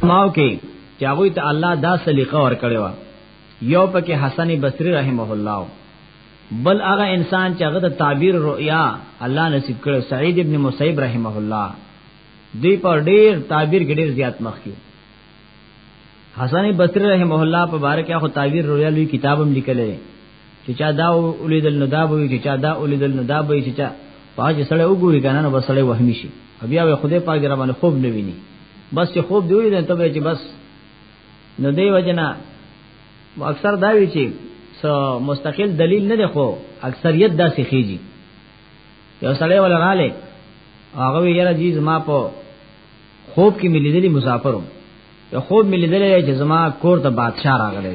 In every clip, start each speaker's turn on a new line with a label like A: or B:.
A: سماو کې
B: چې هغه ته الله دا سلیقه ور کړی و یو پکې حسن بصری رحمه الله بل هغه انسان چې هغه د تعبیر رؤیا الله نصیب کړو سعید ابن مصیب رحمه الله دی پر ډیر تعبیر کې ډیر زیات مخ کیو حسن بصری رحمه الله په بارک هغه تعبیر رؤیا لوی کتابم لیکلی چې چا دا ولیدل نو دا به وي چې چا دا ولیدل نو دا به وي چې چا پاج سړی وګوري کنه نو بسړی وهمی شي بیا به خدای پاک در باندې خوب نه ویني بس چې خوب دی ولیدل ته به چې بس نو دی وجنا اکثر دا وی چې مستقل دلیل نه دی خو اکثریت دا سخیږي یو سړی ولا رااله هغه وی یاره جی زما په خوب کې ملي دلی مسافرم یو خوب ملي دلی چې زما کور ته بادشاہ راغلی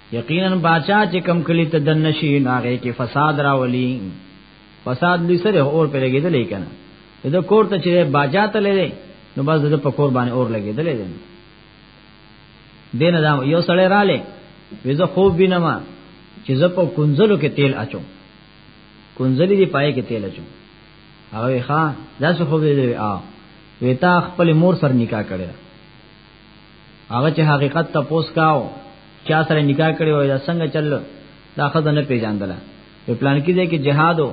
B: یقینا باچا چې کم کلی ته دن نشي ناغه کې فساد راولي فساد لسره اور پر لګیدل کنه دا کور ته چې باچا ته لې نو بس د پکور باندې اور لګیدل دي دین دا یو سړی رااله وزه خوب بینما چې زه په کنزلو کې تیل اچو کنزلی دی پای کې تیل اچو او ښا دا څه خوب دی آ ویتا خپل مور سر نکاح کړی هغه چې حقیقت ته پوس کاو چا سره نکاح کړی وای دا څنګه چل دا خزه نه پیژاندل په پلان کې دی کې جهادو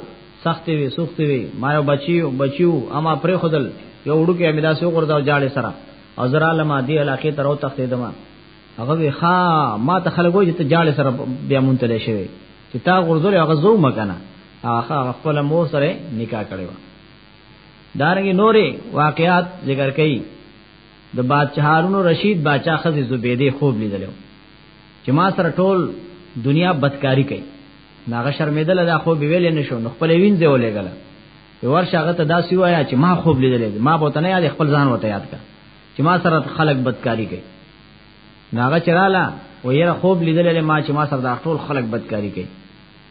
B: سخت وی سخت وی ما یو بچیو بچیو اما پر خدل یو وړو کې امیدا سو غرداو جاړې سره او زرا لما دی علاقې تر او تختې دما هغه وی ها ما ته خلک وای چې ته جاړې سره بیا مونږ ته لشي چې تا غردل هغه زو مکنه هغه خپل مور سره نکاح کړی و دارنګ نورې واقعات ذکر کړي د بادشاهونو رشید باچا خزه زبیده خوب لیدلو چې ما سره ټول دنیا بدکاری کوي ناغه شرمیدل دا خو به ویل نه شو نو خپل وینځه ولېګل په ورشه هغه ته دا سی وایا چې ما خوب لیدل ما بوته نه یاد خپل ځان وته یاد کا چې ما سره خلک بدکاری کوي ناغه چراله و یره خوب لیدل ما چې ما سره دا ټول خلک بدکاری کوي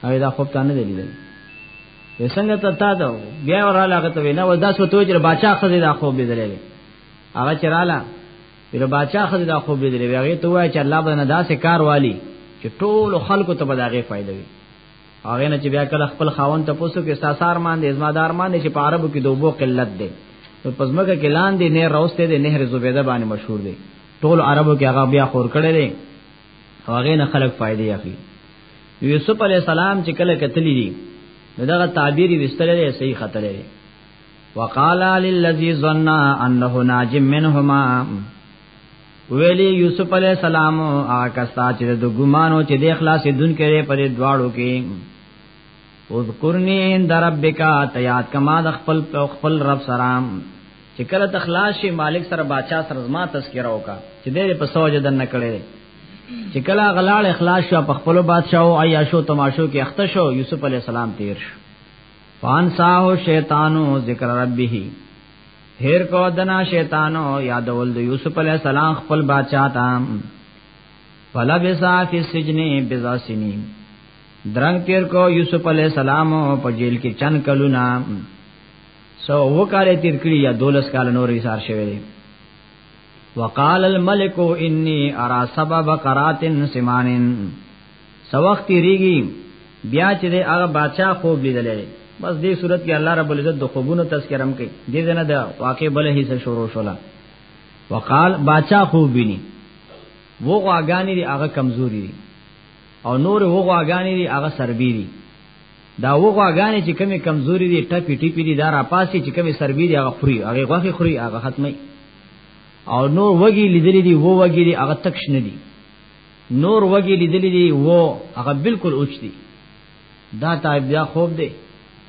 B: او دا خوب ته نه لیدل وسنګ ته تا دا بیا وراله هغه ته نه و دا سو توجر بچا خزه دا خوب لیدل هغه چراله یره بادشاہ خدای دا خوب لیدلی وی هغه ته وای چې الله باندې داسې کار والی چې ټول خلکو ته به داغه فائدہ وي هغه نه چې بیا کله خپل خاون ته پوسو کې ساسار مان دې ازمادار مان دې چې په عربو کې دوبو قلت دې په پزماګه کې لاندې نه راوسته دې نهر زبیده باندې مشهور دې ټول عربو کې هغه بیا خور کړي دې هغه نه خلک فائدې اخلي یوسف علی السلام چې کله کتلی دي دغه تعبیر وستلې صحیح خطرې وقال للذي ظن انه ناج منهما ویلی یوسف علی السلام آکستا چې د ګمانو چې د اخلاص دن کې پرې دواړو کې اذکرنی عند ربک تیاد کما د خپل خپل رب سلام چې کله تخلاص شي مالک سره باچا سره زما تذکرہ وکا چې دې په سوجه دن نه کړي چې کله غلاړ اخلاص شو په خپل بادشاہ او عیاشو تماشو کې اخته شو یوسف علی السلام تیر شو فانساه شیطانو ذکر ربه هر کو دنا شیطانو یادول د یوسف علی السلام خپل بادشاہ تام فلبسا فی السجن بضع سنین درنګ تیر کو یوسف علی السلام په جیل کې چن کلونا سو وکاله تیر کړی یا دولس کال نور ایثار شوی دی وقال الملك اني ارى سبب قرات سمانن سو وخت ریږي بیا چې د هغه بادشاہ خوب لیدلې بس دې صورت کې الله رب العزت د خوبونو تذکرم کوي دې نه د واقع بل هیڅ شروع شولا وقال بادشاہ خوب بینی وو غواګانی دی هغه کمزوري دی او نور وو غواګانی دی هغه سربی دی دا وو غواګانی چې کمی کمزوري دی ټپی ټپی دی دا را پاسي چې کمی سربی دی هغه خوري هغه غوخي خوري هغه ختمي او نور وګي لیدلې دی وو وګي دی هغه تکش نه دی نور وګي لیدلې دي وو هغه بالکل اوچ دي دا تعب بیا خوب دی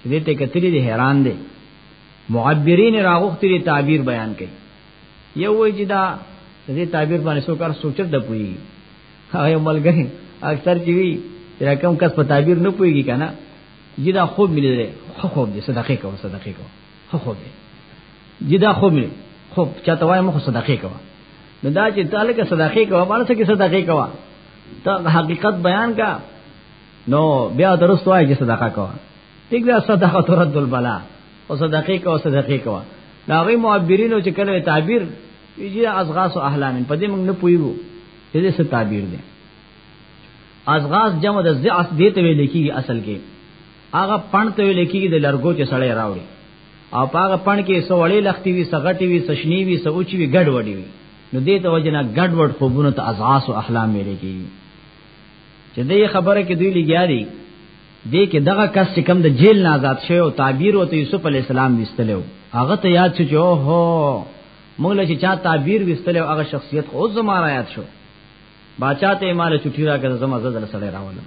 B: چې دې ته کتلې دي حیران دي معبرین راغوختي دي تعبیر بیان کوي یو وایي چې دا دې تعبیر باندې څو کار سوچ د پوي هغه یو ملګری اکثر چې وی رقم کس په تعبیر نه پويږي کنه جدا خوب ملي خو خوب دي صدقه کو صدقه کو خو خو به جدا خو مې خو چاته وایم خو صدقه کوه نو دا چې تعالی کې صدقه کوه باندې څه کې صدقه کوه ته حقیقت بیان کا نو بیا درست وای چې صدقه کوه ټیک دا صدقه ترد البلا او صدقه کوه صدقه کوه دا غي معبرینو چې کله تعبیر یی ازغاس او احلام په دې موږ نه پویو چې دې څه تعبیر دي ازغاس جمع د زعف دې ته ویل کیږي اصل کې هغه پڼ ته ویل کېږي د لرګو چې سړی راوړي او په هغه پڼ کې څو وړې لختي وي سغټي وي سشني وي سوچي وي ګډ وډي وي نو دې ته وجنه ګډ وډ خوبونه ته ازعاس او احلام ویل کېږي چې دې خبره کې دوی لګیا دي دې کې دغه کس چې کم د جیل نه آزاد شوی او تعبیر وته یوسف علی السلام وستلو هغه ته یاد شو چې او هو موږ له چې چا تعبیر وستلو هغه شخصیت خو زما را یاد شو باچا ته مال چټی راګه زما زړه سره راولم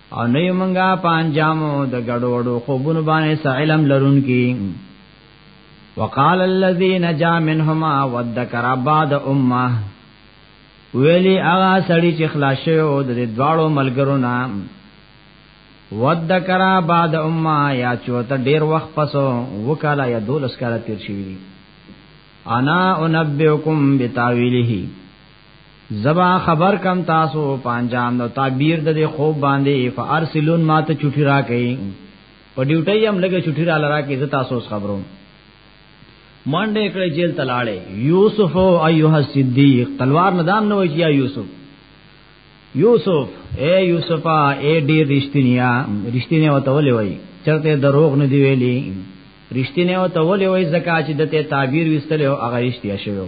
B: او نه یو منګه پانجامو د ګډو وډو خوبونو باندې سعلم لرون کی وقال الذي نجا منهما وذكر بعد امه ویلی هغه سړی چې خلاص شو د دواړو ملګرو نام وذكر بعد امه یا چوت ډیر وخت پسو وکاله یا دولس کاله تیر شوی انا انبئکم بتاویله زبا خبر کم تاسو پانجام نو تعبیر د خوب باندې فارسلون ما ته چټی را کئ په ډیوټي هم لګه چټی را لرا کې زتا سوس خبرو منډه کړې جیل تلاړې یوسف او ایوه صدیق تلوار ندام نه وای یا یوسف یوسف اے یوسفا اے ډیر رښتینیا رښتینه وته ولې وای چرته دروغ نه دی ویلي رښتینه وته ولې وای زکه چې دته تعبیر وستلو هغه رښتیا شوی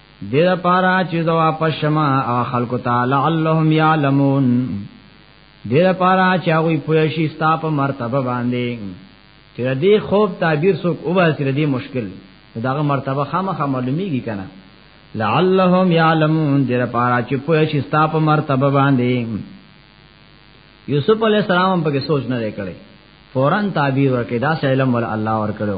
B: دې لپاره چې زه واپس شم او خلکو ته لعلهم يعلمون دې لپاره چې هغه پوه شي ستا په مرتبه باندې چې دې خوب تعبیر څوک وباسي دې مشکل داغه مرتبه خامخا معلومیږي کنه لعلهم يعلمون دې لپاره چې پوه شي ستا په مرتبه باندې یوسف علی السلام په کې سوچ نه کړي فورن تعبیر ورکړي دا علم ول الله ور کړو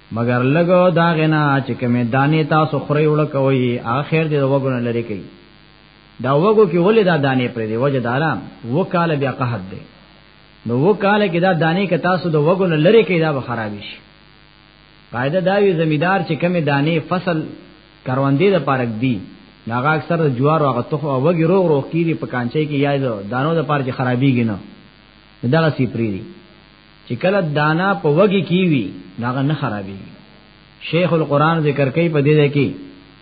B: مگر لګو دا غنا چې کومه دانه تاسو خوري وړ کوي اخر دې وګونه لري کوي دا وګو کې ولې دا دانه پرې دی وجه دارام وکاله بیا قحط دی نو وکاله کې دا دانه کې تاسو د وګونه لري کوي دا به خراب شي قاعده دا وی زمیدار چې کومه دانه فصل کروندې د پارک دی ناغه اکثر د جوار او غتخ او وګي روغ روغ کیږي په کانچې کې یا دانو د پارک خرابيږي نه دا سی پری دی چې کله دانا په وګي کی وی ناغه نه خرابي شیخ القران ذکر کوي په دې کې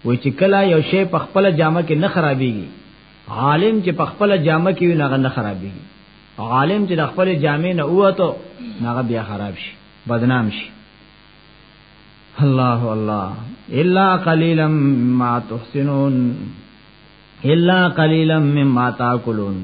B: وای چې کله یو شی په خپل جامه کې نه خرابيږي عالم چې په خپل جامه کې وی ناغه نه خرابيږي عالم چې د خپل جامې نه اوته ناغه بیا خراب شي بدنام شي الله الله الا قليلا ما تحسنون الا قليلا مما تاكلون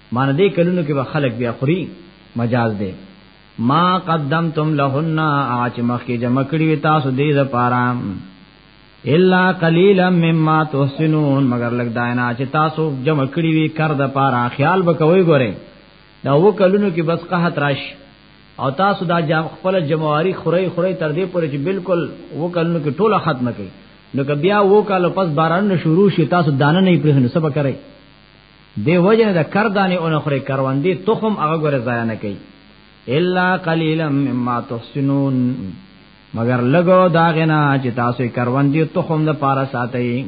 B: معنی دې کلونو کې به خلک بیا خوري مجاز دی ما قدمتم لهن اچ مخ کې جمع کړی وي تاسو دې د پاره الا قليلا مما تحسنون مگر لګ داینا چې تاسو جمع کړی وي کر د پاره خیال وکوي ګوره دا و کلونو کې بس قحط راش او تاسو دا جام خپل جمعواري خوري خوري تر دې پورې چې بالکل و کلونو کې ټوله ختمه کړي نو که بیا و کال پس باران شروع شي تاسو دانه نه پرې نه سبا کوي دی وجنه د کردانی اونخره کروندې تخم هغه ګره ضایع نه کوي الا قليلا مما تحسنون مگر لګو دا غنا چې تاسو کروندې تخم د پارا ساتي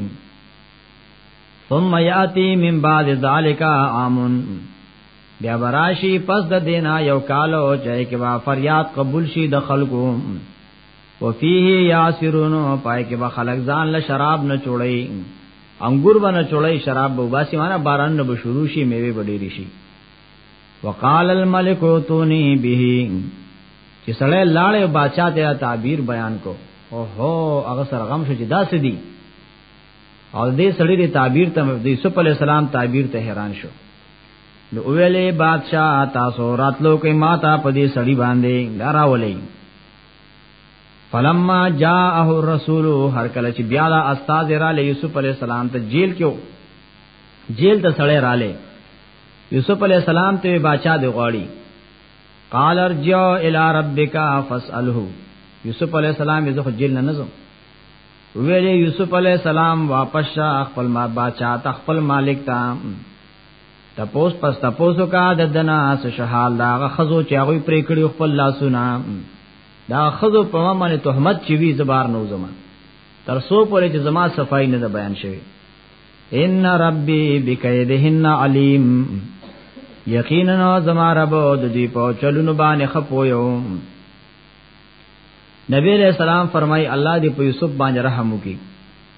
B: ثم یاتی من بعد ذالک عام بیا براشی پس د دینا یو کالو چې کې وا فریاد قبول شي د خلکو وفيه يعصرون پای کې به خلک ځان له شراب نه چوړي انګور به نه چوړي شراب به واسي معنا باران نه به شروع شي میوه به ډېری شي وقال الملك اوتوني به چې سړی لاړې بادشاہ ته تعبیر بیان کو او هو هغه سره غم شو چې داسې دي او دې سړی دې تعبیر ته د یوسف علی السلام تعبیر ته حیران شو نو ویلې بادشاہ تاسو راتلو کې ماتا په دې سړی باندې ډاراولې فلما جاءه الرسول هر کله چې بیا لا استاد را ل یوسف علی السلام ته جیل کې جیل ته سړی را ل یوسف علی السلام ته بچا دی غواړي قال ارجع الى ربك فاساله یوسف علی السلام یې خو جیل نه نزم ویلې یوسف علی السلام واپس خپل ما بچا ته خپل مالک ته تپوس پس تپوسو کا د دنا اس شحال دا غخزو چې هغه پرې کړی خپل لاسونه دا خزو په ما باندې تهمت چې وی زبار نو زما تر سو پورې چې زما صفائی نه بیان شوی ان ربي بکیدهن علیم یقینا زما رب د دې په چلونو باندې خپویو نبی علیہ السلام فرمای الله دې په یوسف باندې رحم وکي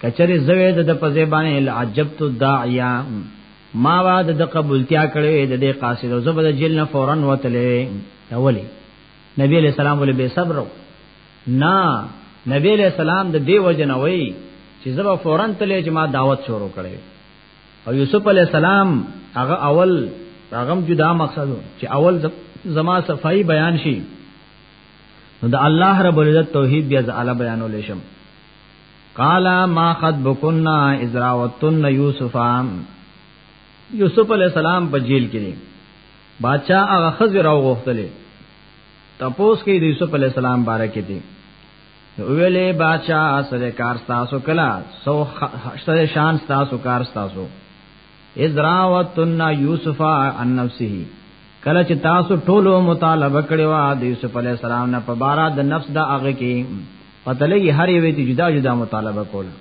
B: کچره زوی د په زبانه العجبت الداعیا ما وا د قبولتیا کړې د دې قاصد او زبد جیل نه فورن وتلې اولی نبی علیہ السلام ولې به صبر نه نبی علیہ السلام د دې وجه نه وای چې زبا فورن تلې چې ما دعوت شروع کړې او یوسف علیہ السلام هغه اول هغه جدا مقصد چې اول زما صفائی بیان شي نو د الله رب العزت توحید بیا زعل بیانول شم قال ما خطبكن اذ راوتن يوسف یوسف علی السلام په جیل کې دی بادشاہ هغه خزر راو غوښتلې تپوس کې د یوسف علی السلام باره کې دی ویلې بادشاہ سره کار تاسو کلا سو شان تاسو کار تاسو اذراوتن یوسف عن نفسه کله چې تاسو ټولو مطالبه کړی و د یوسف علی السلام نه په بارا د نفس د هغه کې پته لګي هر یو ته جدا جدا مطالبه کول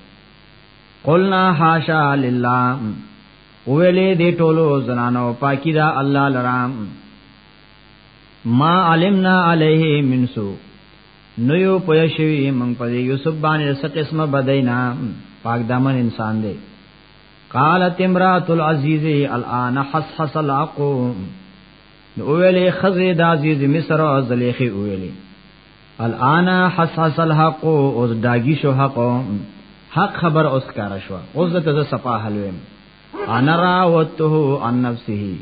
B: قلنا حاشا لله ویلې دې ټولو زنانو پاکی دا الله لرام ما علمنا علیه من سو نو یو پوه شوی مونږ په یوسف باندې څه قسمه بدینا پاک دامن انسان دی قالت امرات العزیز الان حسحس العقو نو ویلې خزه د عزیز مصر او زلیخي ویلې الان حسحس الحق او داګی شو حق حق خبر اوس کار شو اوس د تز صفا حلویم انا راوته عن نفسه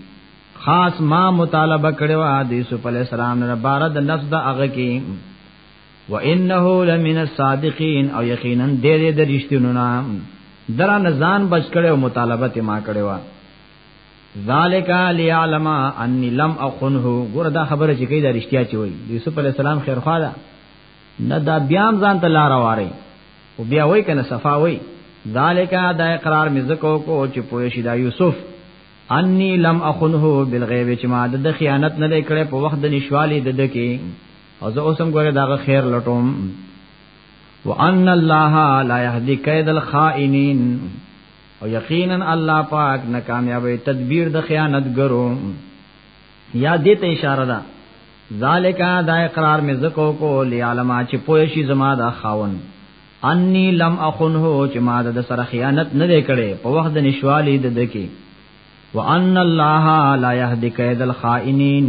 B: خاص ما مطالبه کړو د یوسف علی السلام نه بار د نفس د هغه کې وانه لمن الصادقین او یقینا دې دې د رښتینو نه درا نزان بچ کړو مطالبه ته ما کړو ذالک لیعلم انی لم اخنه ګور دا خبره چې کوي دا رښتیا چې وای یوسف علی السلام خیر خوا ده نه دا بیا ځان ته لار واره او بیا وای کنه صفا وای ذالک دا اقرار مې زکو کو چې پوه شي دا یوسف انی لم اخنه بالغیب چې ما د خیانت نه کړې په وخت د نشوالي د دکی او زه اوسم ګوره داغه خیر لټوم وان الله لا يهدي كيد الخائنين او یقینا الله پاک ناکامیابی تدبیر د خیانتګرو یا دې ته اشاره ده ذالک دا اقرار می زکو کو لیالما چې پوه شي زما دا خاون انی لم اخنه چې ما د سره خیانت نه دی کړي په وخت د نشوالی د دکی وان الله لا يهدي كيد الخائنين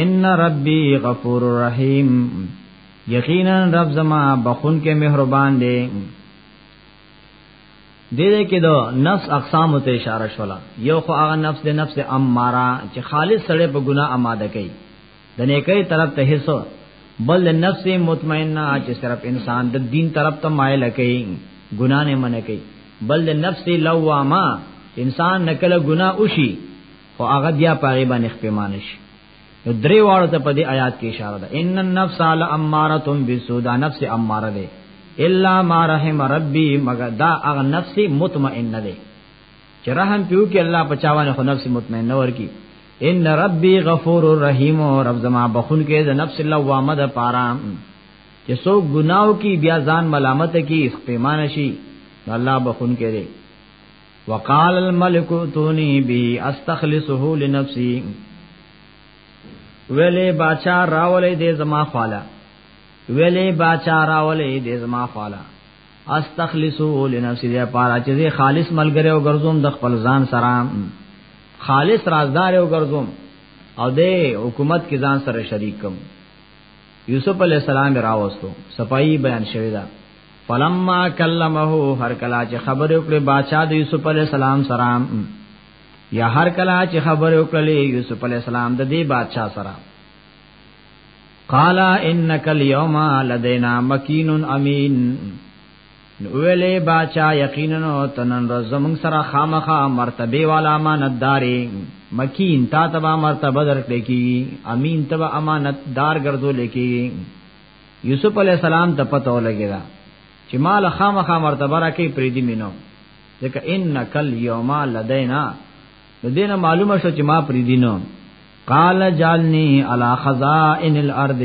B: ان ربی غفور رحیم یقینا رب زما بخون کې مهربان دی دې دې کې دو نفس اقسام ته اشاره شولا یو خو هغه نفس دې نفس اماره چې خالص سړی په ګناه آماده کوي د نیکۍ طرف ته هیڅو بل نفس مطمئنه چې صرف انسان د دین طرف ته مایل کوي ګناه نه منکې بل نفس لوامه انسان نکله ګناه وشي خو هغه بیا پاره باندې خپېمانه شي نو درې واړو ته په دې آیات کې اشاره ده ان النفس لاماره بالسوء نفس اماره ده الا ما رحم ربي مگر دا هغه نفس مطمئن ده چې رحم پیو کې الله پچاوانه خو نفس مطمئن نور کی ان ربي غفور رحیم او رب زما بخون کې د نفس لوامه ده پاره چې څوک ګناو کې بیا ځان ملامت کې خپېمانه شي الله بخون کې وقال الملك توني بي استخلصه لنفسي ویلې باچا راولې دې زما خاله ویلې باچا راولې دې زما خاله استخلصو لنفسي دې پارا چې دې خالص ملګری او ګرځوم د خپل ځان سره خالص رازدار او ګرځوم او دې حکومت کې ځان سره شریک کوم یوسف علی السلام راوستو صفائی بیان شوی دا فلما کلمه هر کلا چې خبر وکړي بادشاہ د یوسف علی السلام سره یا هر کلا چې خبر وکړي یوسف علی السلام د دې بادشاہ سره قال انک اليوم لدینا مکین امین نو ویلې باچا یقینا تنن زمون سره خامخه مرتبه والا امانتدارې مکین تا تبا مرتبه درکړې کی امین تبا امانتدار ګرځو لکی یوسف علی السلام ته پته ولګی دا چې مال خامخه مرتبه راکې پریدي مينو ځکه انک الیوم لدینا د دینه معلومه شو چې ما پریدي نو قال جالنی علی خزائن الارض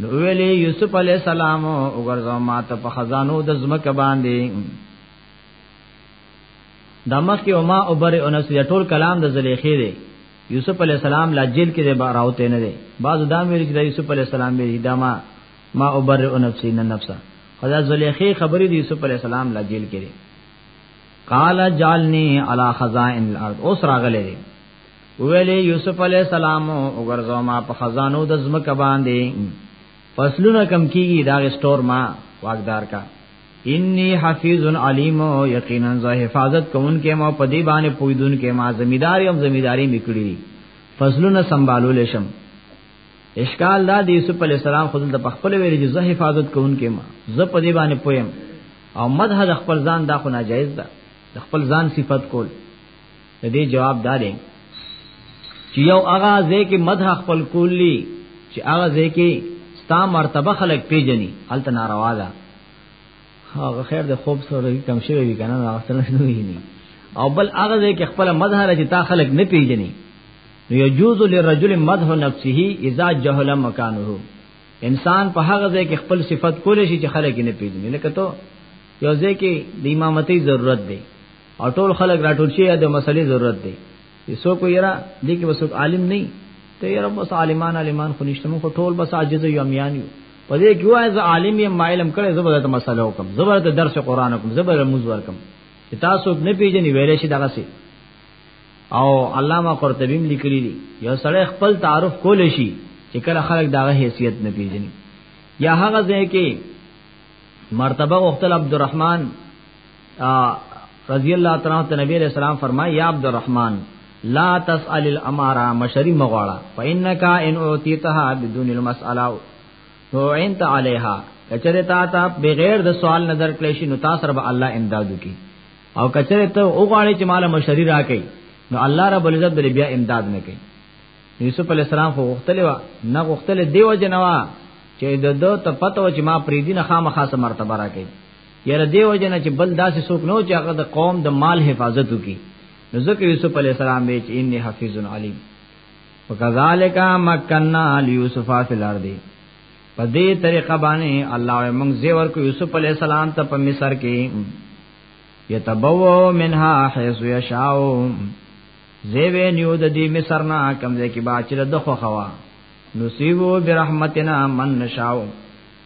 B: نو ویلی یوسف علی السلام وګرځو ما ته په خزانو د زمکه باندې د مخ کې ما او بر انس یا ټول کلام د زلیخې دی یوسف علی السلام لا جیل کې به راوته نه دی بعض دا ویل چې د یوسف علی السلام به دا ما ما او بر انس نه نفسه خدا زلیخې خبرې د یوسف علی السلام لا جیل کې دی قال جالنی علی خزائن الارض اوس راغله ویلی یوسف علی السلام وګرځو ما په خزانو د زمکه باندې فصلونه کم کیږي دا سٹور ما واقدار کا انی حفیظ علیم یقینا ز حفاظت کوون کې ما په دی باندې پویدون کې ما زمیداری هم زمیداری میکړي فصلونه سنبالول شم اشکال دا د یوسف علی السلام خود د خپل ویل چې زه حفاظت کوون کې ما زه په دی باندې پویم او مدح د خپل ځان دا خو ناجایز ده د خپل ځان صفت کول د دې جواب دا دی چې یو هغه ځکه مدح خپل کولی چې هغه ځکه ستا مرتبه خلک پیژني هلته ناروا ده هغه خیر د خوب سره کم شوی وی کنه هغه سره نه ویني او بل هغه ځکه خپل مدح لري تا خلک نه پیژني نو یجوز للرجل مدح نفسه اذا جهل مکانه انسان په هغه ځای کې خپل صفت کول شي چې خلک نه پیژني لکه ته یو ځای کې د امامتۍ ضرورت دی او ټول خلک راټول شي د مسلې ضرورت دی یسو کو یرا دې کې وسو عالم نه ته یې رب بس عالمان عالمان خو نشته مو ټول بس عاجز یو امیان یو په دې کې وای زه عالم یم مایلم کړي زبر ته مسله وکم زبر ته درس قران وکم زبر موز ورکم چې تاسو نه پیژنې ویلې شي دغه سي او علامه قرطبی هم لیکلی دی یو سړی خپل تعارف کول شي چې کله خلک دغه حیثیت نه پیژني یا هغه ځای کې مرتبه وختل عبدالرحمن رضی الله تعالی عنہ نبی علیہ السلام فرمای یا عبد الرحمن لا تسأل الامارا مشری مغواړه فإنك ان اوتیتها بدون المسأله تو انت علیها کچره تا تا بغیر د سوال نظر کړی شي نو تاسو رب الله امداد وکي او کچره ته او غاړي چې مال مشری راکې نو الله رب العزت دې بیا امداد نه کوي یوسف علی السلام خو غختلی و نه غختلی دیو جنوا چې د دو ته پته و چې ما پریدي نه خامخاسه مرتبه راکې یره دیو جن چې بل داسې څوک نو چې هغه د قوم د مال حفاظت وکي نو ځکه یوسف علی السلام به چې انی حفیظ علیم وکذالک مکننا لیوسف فی الارض په دې طریقه باندې الله موږ زیور کو یوسف علی السلام ته په مصر کې یتبو منها حيث یشاء زیوی نیو د دې مصر نه کمزې کې باچره د خو خوا نصیبو برحمتنا من نشاو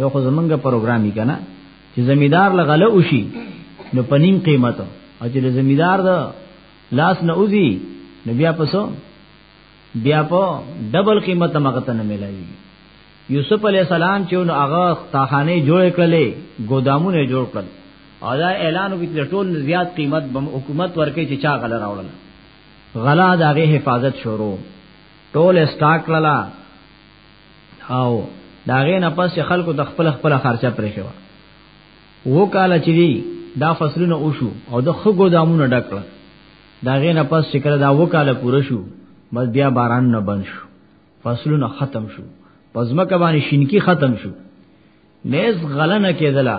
B: یو خو زمونږ پروګرام یې کنه چې زمیدار لغله وشي نو پنیم قیمت او چې زمیدار دا لاس نه اوزي نو بیا پسو بیا په ډبل قیمت مغه ته نه ملایي یوسف علی السلام چې نو هغه تاخانه جوړ کړلې ګودامونه جوړ کړل او دا اعلان وکړ ټول زیات قیمت بم حکومت ورکې چې چا غل راوړل غلا دغه حفاظت شروع ټول اسټاک لاله او دا غې نه پس خلکو د خپل خپل خرچه پرې شو وو کال چې دی دا فصلونه وشو او د خګو دامونه ډکړه دا غې نه پس چې کړه دا وو کال پوره شو بس بیا باران نه بند شو فصلونه ختم شو پزمکه باندې شینکی ختم شو نیز غلنه کېدله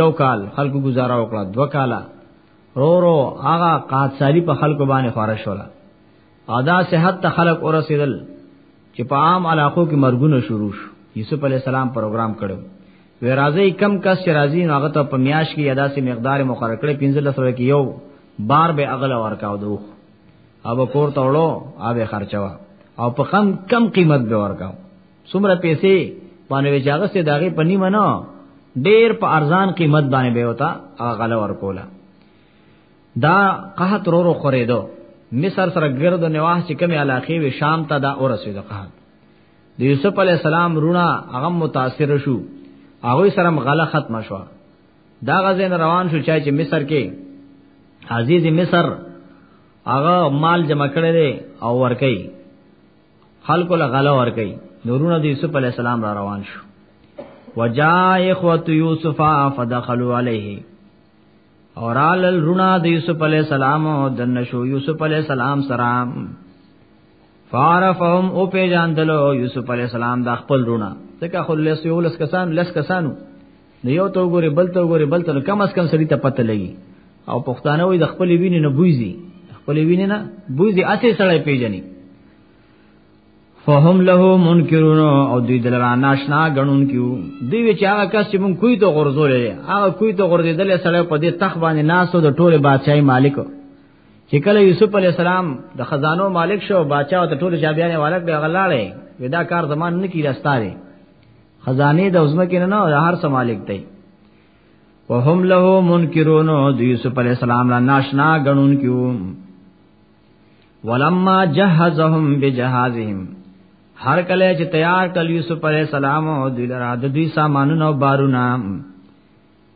B: یو کال خلکو گزاره وکړه دو کاله رو رو هغه قات سالی په خلکو باندې خورش ولا ادا صحت ته خلق ورسېدل چې په عام علاقو کې مرګونه شروع شو یوسف علی السلام پروګرام کړو وی راځي کم کس چې راځي نو هغه ته په میاش کې ادا سي مقدار مقرر کړي 15 لسره کې یو بار به اغل ورکاو دوه او کور ته وړو اوبه خرچوا او په کم کم قیمت به ورکاو څومره پیسې باندې وجاغه سي داغه پنی منو ډیر په ارزان قیمت باندې به وتا هغه غل ورکولا دا قحط رو رو خریدو مصر سره ګرد نواح چې کومه علاقه وي شام ته دا اورسید قحط د یوسف علی السلام رونا هغه متاثر شو هغه سره غله ختم شو دا غزین روان شو چې مصر کې عزیز مصر هغه مال جمع کړی دی او ورکي خلکو له غلا ورکي نورونه د یوسف علی السلام را روان شو وجا اخوت یوسف فدخلوا علیه اور آل الرنا د یوسف علی السلام او د نشو یوسف علی السلام سره فارفهم او پیجاندلو یوسف علی السلام د خپل رونه ځکه خو لس یو لس کسان لس کسانو نو یو تو ګوري بل تو ګوري بل ته کم اس کم سړی ته پته لګي او پښتانه وي د خپل وینې نه بوزي خپل وینې نه بوزي اته سړی پیژني فهم له منکرون او دوی دل را ناشنا غنون کیو دوی وی چې هغه کس چې مونږ کوی ته غرزولې هغه کوی ته غرزیدل سره په دې تخ باندې ناسو د ټوله بادشاہي مالک چې کله یوسف علی السلام د خزانو مالک شو بادشاہ او د ټوله شابیانه والک به غلاړې ودا کار زمان نه کی راستاره خزانه د عظمت کې نه نه هر څه مالک دی وهم له منکرون د یوسف علی السلام را ناشنا غنون کیو ولما جهزهم بجهازهم هر کله چې تیار کړ یوسف علی السلام او دوی لرا د دوی سامانونه او بارونه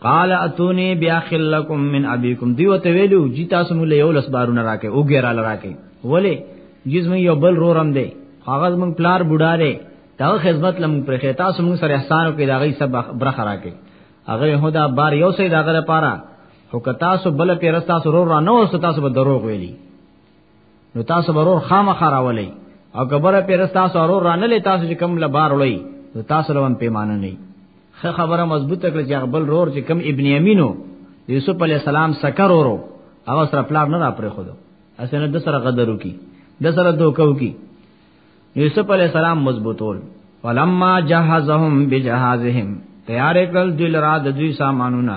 B: قال اتونی بیا خلکم من ابیکم دی وته ویلو جی تاسو مول یو لس بارونه راکې او ګیرا لراکې ولی جسم یو بل رورم دی هغه مون پلار بوډا دی دا خدمت لم پر خې تاسو مون سره احسان او کې دا غي سب برخه راکې هغه هدا بار یو سې دا غره پاره او که تاسو بل پیر تاسو رو را نه وسو تاسو به دروغ ویلی نو تاسو به رو خامخ راولي او که بل پیر تاسو رو را نه لې تاسو چې کم لبار وړي نو تاسو لوم پیمانه نه خه خبره مضبوطه کړ چې بل رور چې کم ابن امینو یوسف علی السلام سکر ورو هغه سره پلار نه را پرې خو دو اسنه د سره غدرو کی د سره دوکو کی یوسف علی السلام مضبوطول ولما جهزهم بجهازهم تیار کړل دل را د دوی سامانونه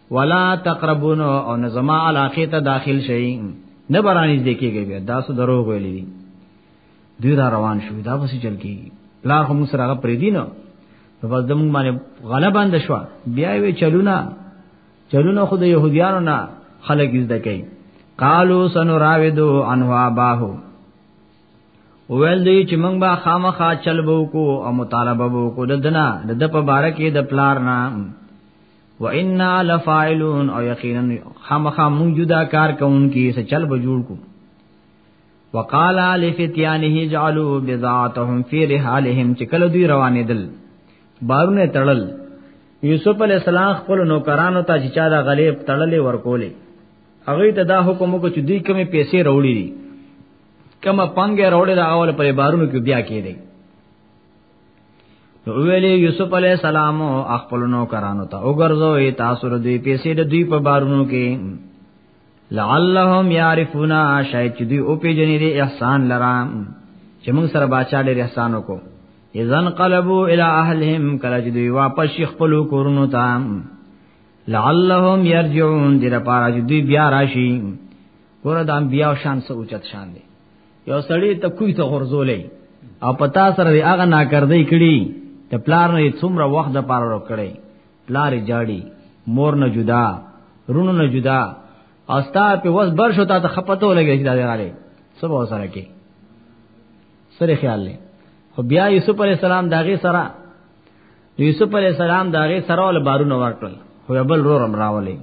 B: ولا تقربون او نظما علاقه ته داخل شي نه برانی دیکيږي بیا دا سو دروغ ویل دي دوی را روان شو دا وسې چل کیږي لا هم سره غ پرې دینه نو بس دمون باندې غلبان د شو بیا وی چلونا چلونا خود يهوديانو نه خلک زده کوي قالو سنراودو انو اباهو ویل دی چې موږ به خامخا چلبو کو او مطالبه وو کو د دنا د په بارکه د پلار نام و انا لفاعلون او یقینا خامخا مون جدا کار کوونکی سه چل بجوړ کو وقال لفتيانه جعلوا بضاعتهم في رحالهم چې کله دوی روانې دل بارونه تړل یوسف علی السلام خپل نوکرانو ته چې چا دا غلیب تړلې ورکولې هغه ته دا حکم وکړ چې دوی کمی پیسې راوړي دي کما پنګه راوړي دا اول پر بارونو کې بیا کېږي ویلی یوسف علی السلام خپل نو کرانو ته وګرځوي تاسو ر دوی پیسې د دوی په بارونو کې لعلهم يعرفون شاید چې دوی او پیجنې دي احسان لرا چې موږ سره بچا ډېر احسان وکړو اذن قلبو الى اهلهم کله چې دوی واپس خپل کورونو ته لعلهم يرجعون دې لپاره چې دوی بیا راشي ګوره د انبیاء شان سره اوچت شان دي یو سړی ته کوی ته غرزولې او پتا سره دی هغه ناکردې کړي ته پلار نه څومره وخت د پاره وکړي پلار جاړي مور نه جدا رونو نه جدا استا په وس بر شو ته خپته ولګي چې دا راغلي سبا وسره کې سره خیال لې خو بیا یوسف علی السلام داغه سره یوسف علی السلام داغه سره ول بارونه ورکړل خو بل رورم راولې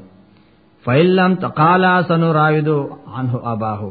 B: فیلم تقالا سنراویدو عنه اباهو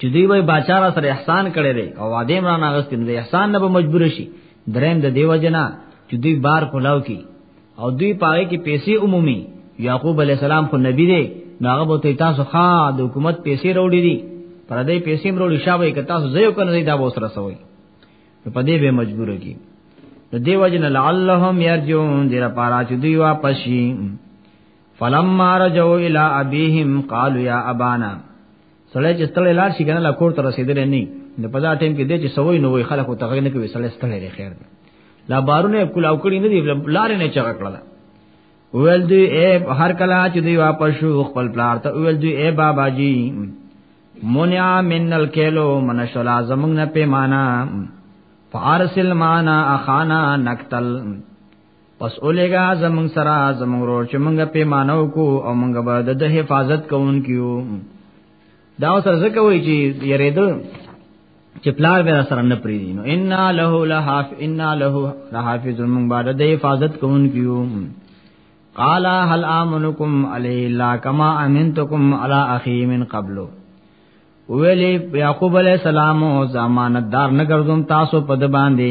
B: چې دوی به بادشاہ را سره احسان کړي دي او وعده مران اغست نه احسان نه به مجبور شي دریم د دیو جنا چې دوی بار کولاو کی او دوی پاره کې پیسې عمومي یعقوب علی السلام خو نبی دی ناغه به ته تاسو ښا د حکومت پیسې وروړي دي پر دې پیسې وروړي شابه کې تاسو زیو کنه دا به سره سوي په دې به مجبور کی د دیو جنا لعلهم یرجون دیر پارا چې دوی واپس شي فلما رجو الى ابيهم قالوا يا ابانا سړی چې ستړی لاړ شي کنه لا کور ته رسیدل نه نه په دا ټیم کې دی چې سوي نو وي خلک او تغیر نه کوي سړی ستړی دی خیر دی لا بارونه کول او کړی نه دی لارې نه چغه کړل ویل دی اے هر کلا چې دی واپس شو خپل پلار ته ویل دی اے بابا جی منیا من الکلو منشلا زمنګ نه پیمانا فارسل معنا اخانا نقتل پس اولګه زمون سره زمون ورور چې مونږه پیمانه وکړو او مونږه به د حفاظت کوونکیو دا سره زکه وای چې یرید چې پلار به سره نه پری نو ان له لحاف ان له لحافظ مونږ باندې د حفاظت کوونکیو قال هل امنکم علی لا کما امنتکم علی اخی من قبلو ویلی یعقوب علیہ السلام او ضمانت دار نګرځم تاسو په د باندې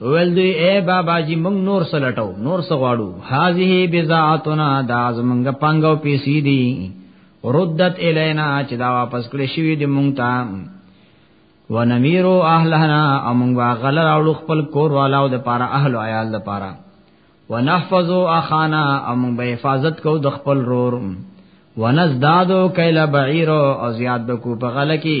B: ول دوی اے بابا جی مونږ نور سلټو نور سغواړو هذه بزاعتنا دا زمونږ پنګو پیسې دي ردت الینا چې دا واپس کړی شوی دی مونږ ته ونمیرو اهلنا امون واغل راولو خپل کور والاو د پاره اهل او عیال د پاره ونحفظو اخانا امون به حفاظت کو د خپل رور ونزدادو کایلا بعیرو او زیاد بکو په غلکی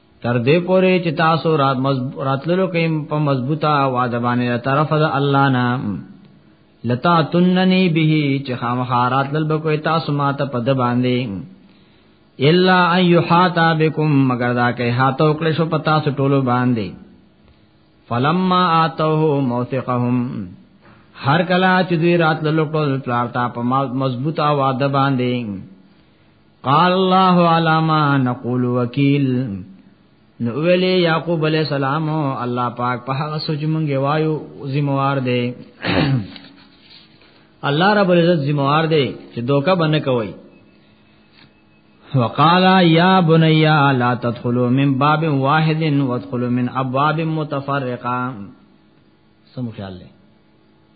B: تر دې پورې چې تاسو رات راتللو کې په مضبوطه وعده باندې طرف د الله نه لتا تننی به چې خامخارات لل بکوي تاسو ماته په د باندې الا ان یحاتا بكم مگر دا کې هاتو کله شو پتا سو ټولو باندې فلما اتوه موثقهم هر کلا چې دوی رات لل ټول پلارتا په مضبوطه وعده باندې قال الله على ما نقول وکیل نو ویلی یعقوب علیہ السلام الله پاک په هغه سوچ مونږ وایو ذمہوار دی الله رب العزت ذمہوار دی چې دوکا باندې کوي وقال یا بنیا لا تدخلوا من باب واحد وادخلوا من ابواب متفرقه سم خیال لے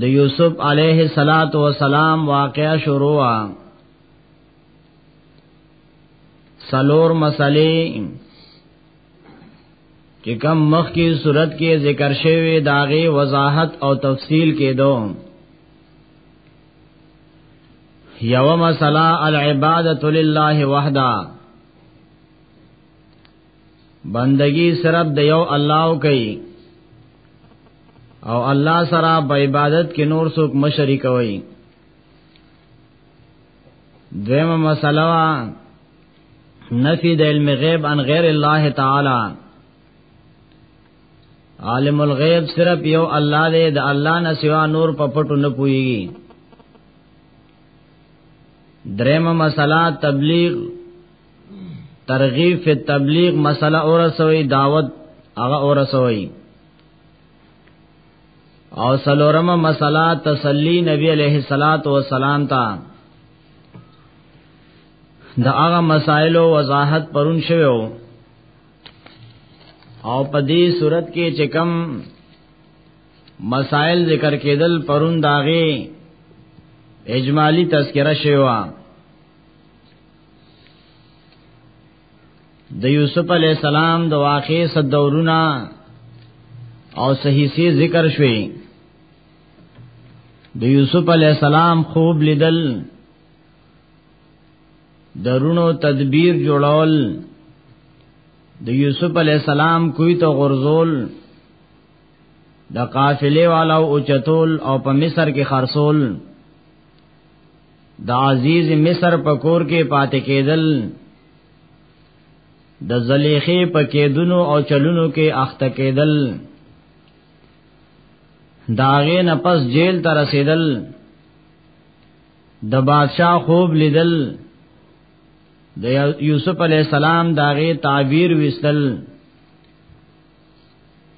B: د یوسف علیه الصلاۃ والسلام واقعا شروع سلور مسلې چې کم مخ کی صورت کې ذکر شوی داغه وضاحت او تفصیل کې دو یو مسله العبادت لله وحده بندگی صرف د یو الله کوي او الله سره په عبادت کې نور څوک مشرک وي دیمه مسله نفی د علم غیب عن غیر الله تعالی عالم الغیب صرف یو الله دی د الله نه سوا نور په پټو نه پويږي درېمه مسله تبلیغ ترغیب فی تبلیغ مسله اور سوی دعوت هغه اور سوی او سلورم مسله تسلی نبی علیہ الصلات والسلام تا د هغه مسائل او وضاحت پرون شوی او په دې صورت کې چې کم مسائل ذکر کېدل پرون داغه اجمالی تذکرہ شوی د یوسف علی السلام د واقعې صد دورونه او صحیح سي ذکر شوي د یوسف علی السلام خوب لیدل درونو تدبیر جوړول د یوسف علی السلام کوی ته غرزول د قافلې والا او چتول او په مصر کې خرصول د عزیز مصر په کور کې پاتې کېدل د زلیخې په کېدونو او چلونو کې اخته کېدل داغه نه پس جیل ته رسیدل د بادشاہ خوب لیدل د یوسف علی السلام داغه تعبیر وستل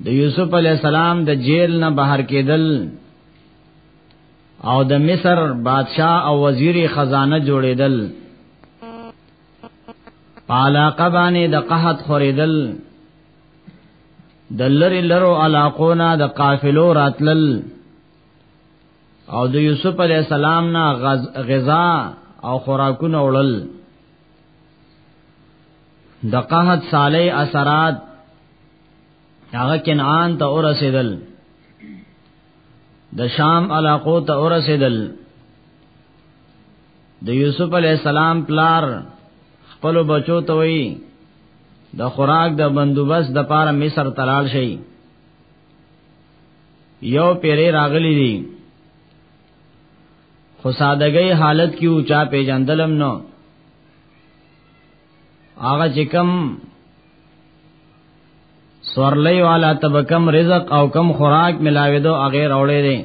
B: د یوسف علی السلام د جیل نه بهر کېدل او د مصر بادشاہ او وزیر خزانه جوړیدل پالاقه باندې د قحط خوریدل د لری لرو علاقونا د قافلو راتلل او د یوسف علی السلام نه غذا او خوراکونه وړل د قحط صالح اثرات هغه کنعان ته ورسېدل د شام علاقو ته ورسېدل د یوسف علی السلام پلار خپل بچو ته وی د خوراک د بندوبست د پاره مصر تلال شي یو پیری راغلی دی خو سادګۍ حالت کیو چا پیجندلم نو هغه چې کم سورلې والا تب کم رزق او کم خوراک ملاوي دو هغه راوړې دي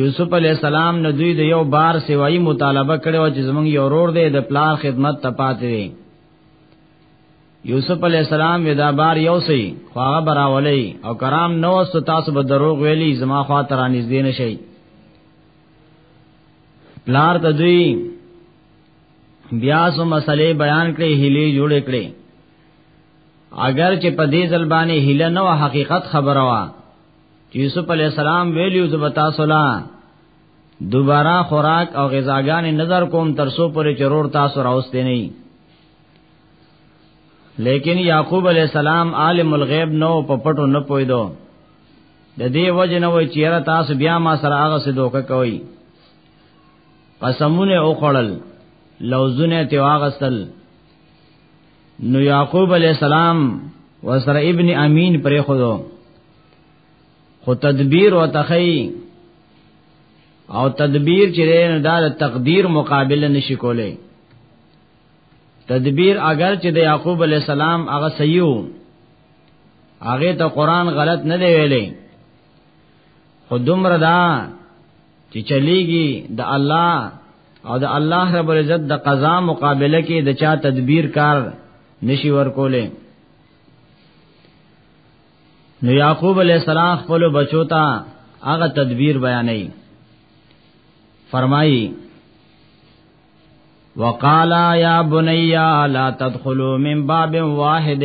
B: یوسف علی السلام نو دوی د یو بار سیوایي مطالبه کړو چې زمونږ یو ورور دی د پلار خدمت ته پاتې دی یوسف علی السلام ودا بار یو سی خواغه براولی او کرام نو است تاسو به دروغ ویلی زما خوا ترانیز دین شي پلار ته دوی بیا سو مسلې بیان کړې هلي جوړ کړې اگر چې په دې ځل باندې هله نو حقیقت خبره وا چې یوسف علی السلام ویلیو زبتا صلا دوباره خوراک او غذاګان نظر کوم تر سو پرې چرور تاسو راوستې نه لیکن یعقوب علی السلام عالم الغیب نو په پټو نه پویدو د دې وجه نه وای چیرې تاسو بیا ما سره هغه څه دوکه کوي قسمونه او خړل لوزونه ته واغستل نو یعقوب علی السلام وسر ابن امین پرې خودو خو تدبیر او تخی او تدبیر چې نه دا تقدیر مقابله نشي کولای تدبیر اگر چې د یعقوب علی السلام هغه صحیح هغه ته قران غلط نه دی ویلي خو دومره دا چې چلیږي د الله او د الله رب العزت د قضا مقابله کې د چا تدبیر کار نشي ورکولې نو یعقوب علی السلام خپل بچو ته هغه تدبیر بیانې فرمایي وقال يا بني لا تدخلوا من باب واحد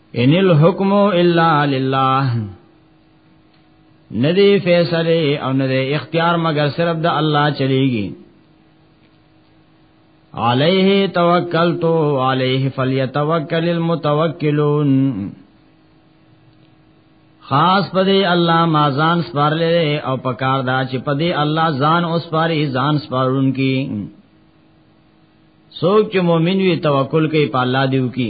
B: ان الحكم الا لله ندی فیصله او ندی اختیار مگر صرف د الله چلیږي علیه توکلت علیه فلیتوکل المتوکلون خاص پدې الله ما ځان سپارلې او پکار دا چې پدې الله ځان اوس پاري ځان سپارون کی سوچ مومن وی توکل کوي په الله دیو کی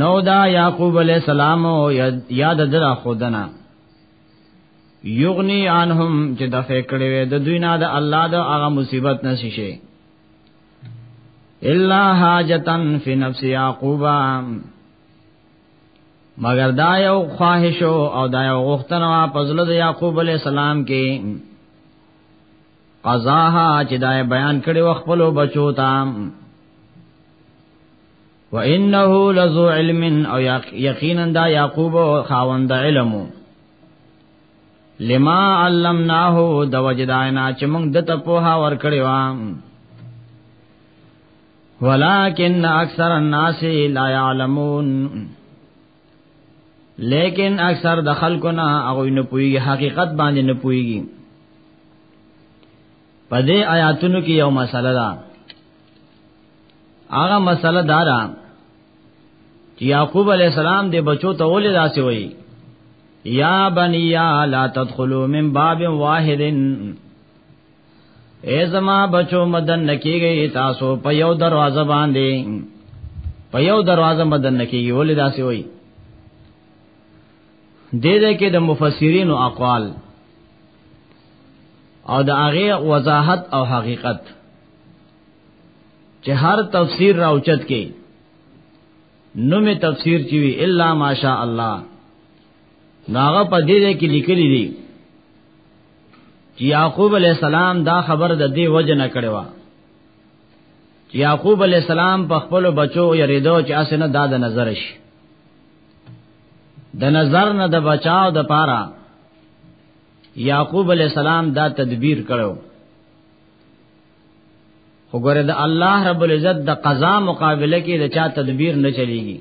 B: نو دا یعقوب علیہ السلام او یاد در خودنا یغنی عنهم چې د فکرې وې د دوی نه د الله د هغه مصیبت نشي شي الا حاجتن فی نفس یعقوب مگر دا یو خواهش او دا یو غوښتنه په زړه د یعقوب علی السلام کې قضاها چې دا بیان کړي وخت په لو بچو تا وانه لذو علم او یقینا دا یعقوب خاوند علم لما علمناه د وجداینا چې موږ د ته په ها ور کړی و ولکن اکثر الناس لا يعلمون لیکن اکثر د خلکو نه هغه نه پويږي حقیقت باندې نه پويږي په دې آیاتونو کې یو مسله ده هغه مسله دا ده چې یعقوب علی السلام د بچو ته ولې داسې وایي یا بنی یا لا تدخلوا من باب واحد اے زما بچو مدن نکیږي تاسو په یو دروازه باندې په یو دروازه مدن نکیږي ولې داسې وایي دې دې کې د مفسرین او اقوال او د هغه وضاحت او حقیقت چې هر تفسیر راوچت کې نو می تفسیر چی وی الا ماشاء الله ناغه په دې کې لیکلي دي چې یعقوب علی السلام دا خبر د دې وجه نه کړی و چې یعقوب علی السلام په خپل بچو یریدو چې اسنه دا د نظر شي د نظر نه د بچاو د پاره یعقوب علی السلام دا تدبیر کړو خو ګره د الله رب العزت د قضا مقابله کې د چا تدبیر نه چلیږي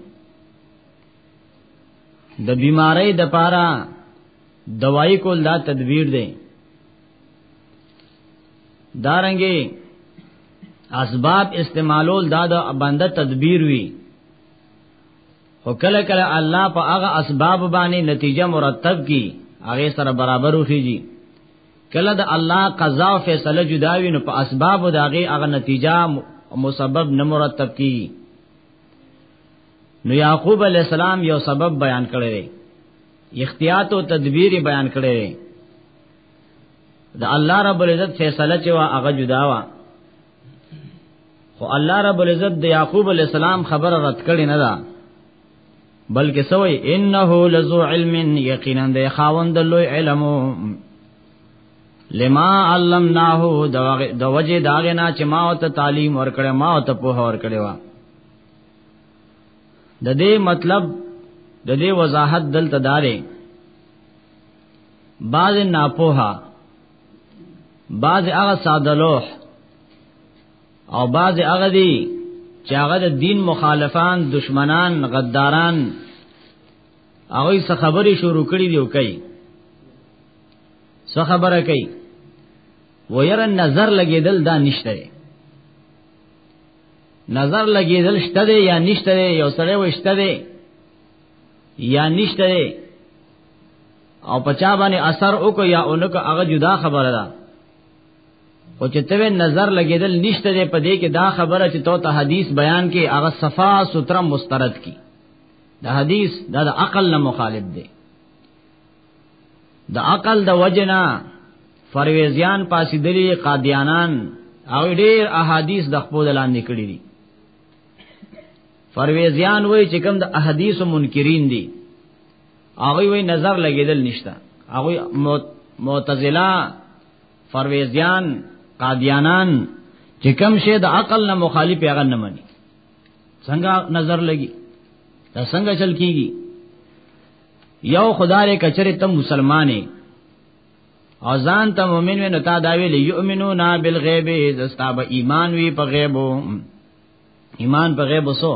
B: د بیماری د پاره دوايي کول دا تدبیر دی دارنګي اسباب استعمالول دا د بنده تدبیر وی خو کله کله الله په هغه اسباب باندې نتیجه مرتب کی هغه سره برابر وخیږي کله د الله قضا او فیصله جدا وي نو په اسباب داغه هغه نتیجه مسبب نه مرتب کی نو یعقوب علی السلام یو سبب بیان کړی اختیات او تدبیر بیان کړی د الله رب العزت فیصله چې وا هغه جدا وا خو الله رب العزت د یعقوب علی السلام خبره رد کړي نه ده بلکې سوې انه لذو علم یقینا د خاوند لوی علم لما علمناه د وجه داغه نه چې ما او ته تعلیم ورکړې ما او ته په هور کړې وا د دې مطلب د دې وضاحت دلته دارې بعض ناپوها بعض هغه ساده لوح او بعض هغه دي چې هغه د دین مخالفان دشمنان غداران هغه څه خبرې شروع کړې دی او کوي څه خبره کوي وير نظر لګیدل دا نشته نظر لګیدل شته دی یا نشته دی یو سره وشته دی یا نشته دی او پچا باندې اثر وکړ یا اونکه هغه جدا خبره ده او چې ته نظر لګیدل نشته دی په دې کې دا خبره چې تو ته حدیث بیان کې هغه صفا سترم مسترد کی دا حدیث دا د عقل نه مخالف دی د عقل د وجنا فرویزیان پاسیدلی قادیانان او ډیر احادیث د خپل لاندې کړی دي فرویزیان وای چې کوم د احادیث منکرین دي هغه وای نظر لګیدل نشتا هغه معتزله فرویزیان قادیانان چې کوم شی د عقل نه مخالف هغه نه مني څنګه نظر لګي دا څنګه چل کیږي یو خدای کچره ته مسلمانې او ځان ته مؤمن ونه تا دا ویل یؤمنون بالغیب زستا به ایمان وی په غیبو ایمان په غیبو سو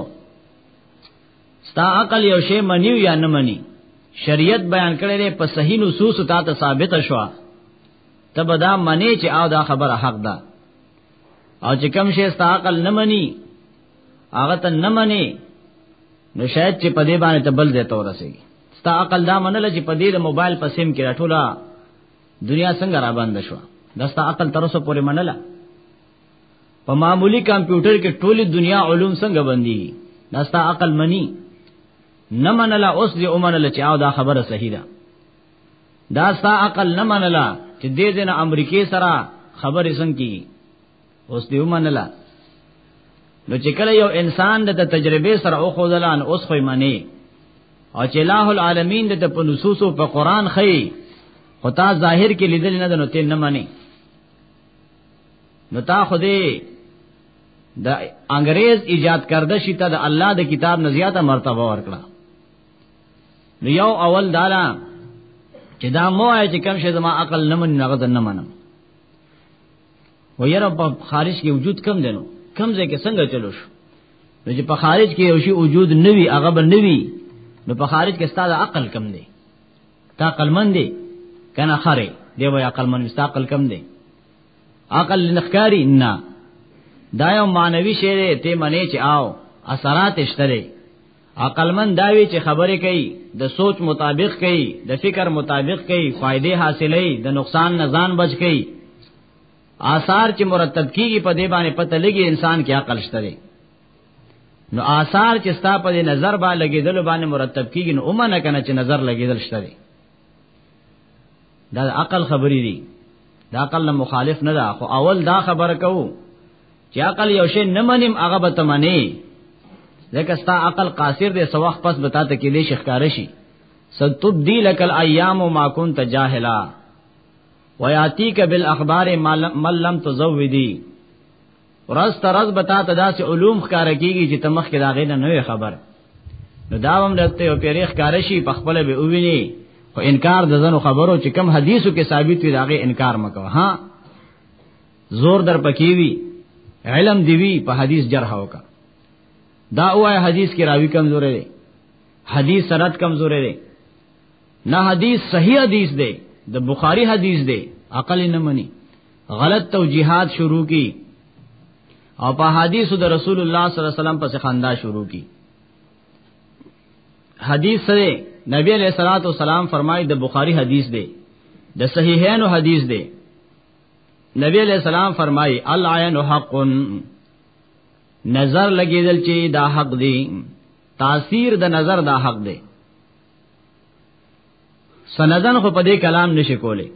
B: ستا عقل یو شی منیو یا نه منی شریعت بیان کړی دی په صحیح نصوص تا ته ثابت شوه تب دا منی چې او دا خبره حق ده او چې کم شی ستا عقل نه منی هغه ته نه منی نو شاید چې په دې باندې ته بل ځای ته ورسېږي ستا عقل دا منله چې په دې د موبایل په سیم کې راټوله دنیا څنګه را باندې شو دا ستا عقل تر اوسه پورې منله په معمولی کمپیوټر کې ټوله دنیا علوم څنګه باندې دا ستا عقل منی نه منله اوس دې اومنله چې او دا خبره صحیح ده دا ستا عقل نه منله چې دې دې نه امریکای سره خبرې څنګه کیږي اوس دیو منلا نو چې کله یو انسان د تجربه سره او خدلان اوس خو معنی او چې الله العالمین د په نصوص او په قران خي خو تا ظاهر کې لیدل نه دنو ته نه معنی نو تا خو دې د انګريز ایجاد کرده شي ته د الله د کتاب نه زیاته مرتبه ورکړه نو یو اول دالا چې دا مو آیا چې کم شي زما عقل نه من نغد نه منم و یره په خارج کې وجود کم دینو کم ځای کې څنګه چلو شو نو چې په خارج کې یو شی وجود نوي هغه به نوي نو په خارج کې ستاسو عقل کم دی تا عقل من دی کنه خره دی وای عقل من ست عقل کم دی عقل نخکاری نه دا یو مانوي شی دی ته منې چې آو اثرات شته عقلمن داوی چې خبرې کوي د سوچ مطابق کوي د فکر مطابق کوي فائدې حاصلې د نقصان نه ځان بچ کوي آثار چې مرتب کیږي په دې باندې پته لګي انسان کې عقل شته دی نو آثار چې ستا په نظر باندې لګیدل باندې مرتب کیږي نو اومنه کنه چې نظر لګیدل شته دی دا عقل خبرې دي دا عقل نه مخالف نه ده خو اول دا خبره کوو چې عقل یو شی نه منیم هغه به تمنې ځکه ستا عقل قاصر دی سو وخت پس بتا ته کې دې شخکار شي ستبدی لك الايام ما كنت جاهلا وياتيك بالاخبار ما لم تزودي ورځ تر ورځ بتا ته داسې علوم ښکار کیږي چې تمخ کې داغې نه نوې خبر نو دا هم دلته یو پیری ښکار شي په خپل به وویني خو انکار د زنو خبرو چې کم حدیثو کې ثابت وي داغه انکار مکو ها زور در پکې وی علم دی وی په حدیث جرح وکا دا اوه حدیث کې راوی کمزور دی حدیث سند کمزور دی نه حدیث صحیح حدیث دی د بخاری حدیث دی عقل نه منی غلط توجیهات شروع کی او په حدیث د رسول الله صلی الله علیه وسلم پس خندا شروع کی حدیث سره نبی علیہ الصلوۃ والسلام فرمای د بخاری حدیث دی د صحیحین حدیث دی نبی علیہ السلام فرمای العین حق نظر لګیدل چې دا حق دی تاثیر د نظر دا حق دی سندن خو په دې کلام نشي کولای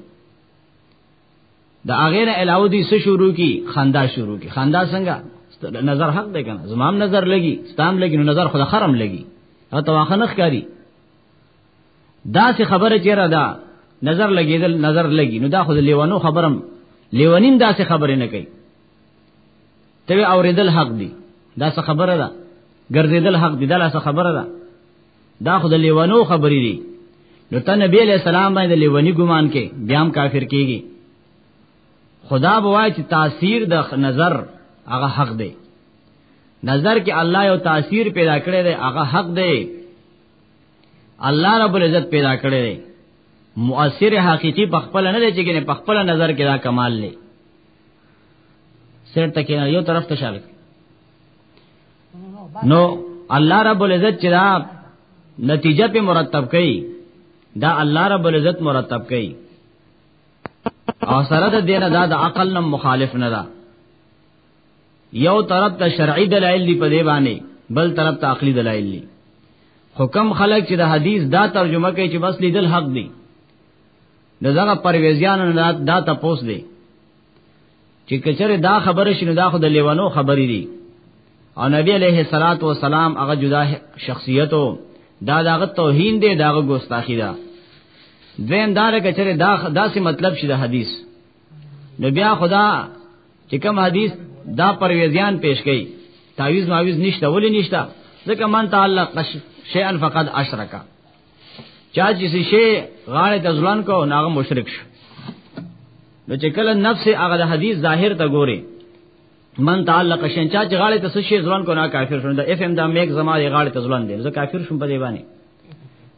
B: د هغه نه علاوه دي څه شروع کی خندا شروع کی خندا څنګه نظر حق دی کنه زمام نظر لګي ستام لګي نو نظر خود خرم لګي او تواخنخ کاری دا څه خبره چیرې ده نظر لګیدل نظر لګی نو دا خو لیوانو خبرم لیوانین دا څه خبره نه کوي ته اوریدل حق دی دا څه خبره ده ګرځیدل حق دی دا څه خبره ده دا خو د لیوانو خبرې دي نو ته نبی علیہ السلام باندې لیوانی ګمان کې بیا هم کافر کیږي خدا بوای چې تاثیر د نظر هغه حق دی نظر کې الله یو تاثیر پیدا کړی دی هغه حق دی الله رب العزت پیدا کړی دی مؤثر حقیقی په خپل نه دی چې ګنې په خپل نظر کې دا کمال لې سر تکې یو طرف ته شالک نو الله رب العزت چې دا نتیجه په مرتب کړي دا الله رب العزت مرتب کړي او سره د دینه دا د عقل نه مخالف نه ده یو طرف ته شرعي دلایل دی په دی باندې بل طرف ته عقلي دلایل دی حکم خلق چې د حدیث دا ترجمه کوي چې بس لیدل حق دی د زغه پرويزيان نه دا تپوس دی چې کچره دا خبره شنو دا خو د لیوانو خبرې دي او نبی علیه الصلاۃ والسلام هغه جدا شخصیتو دا داغه توهین دی داغه ګستاخی ده دا. دویم دا لکه چې دا داسې مطلب شي د حدیث نو بیا خدا چې کوم حدیث دا پرویزیان پیش کړي تعویز معویز نشته ولی نشته ځکه من تعالی شیئا فقد اشرک چا چې شی غاړه د ځلان کو ناغه مشرک شو نو چې کله نفس هغه د حدیث ظاهر ته ګوري من تعلق شین چا چې غاړه ته شی ځلان کو نا کافر شوند اف ام دا میک زما غاړه ته ځلان دی زه کافر شوم په دی باندې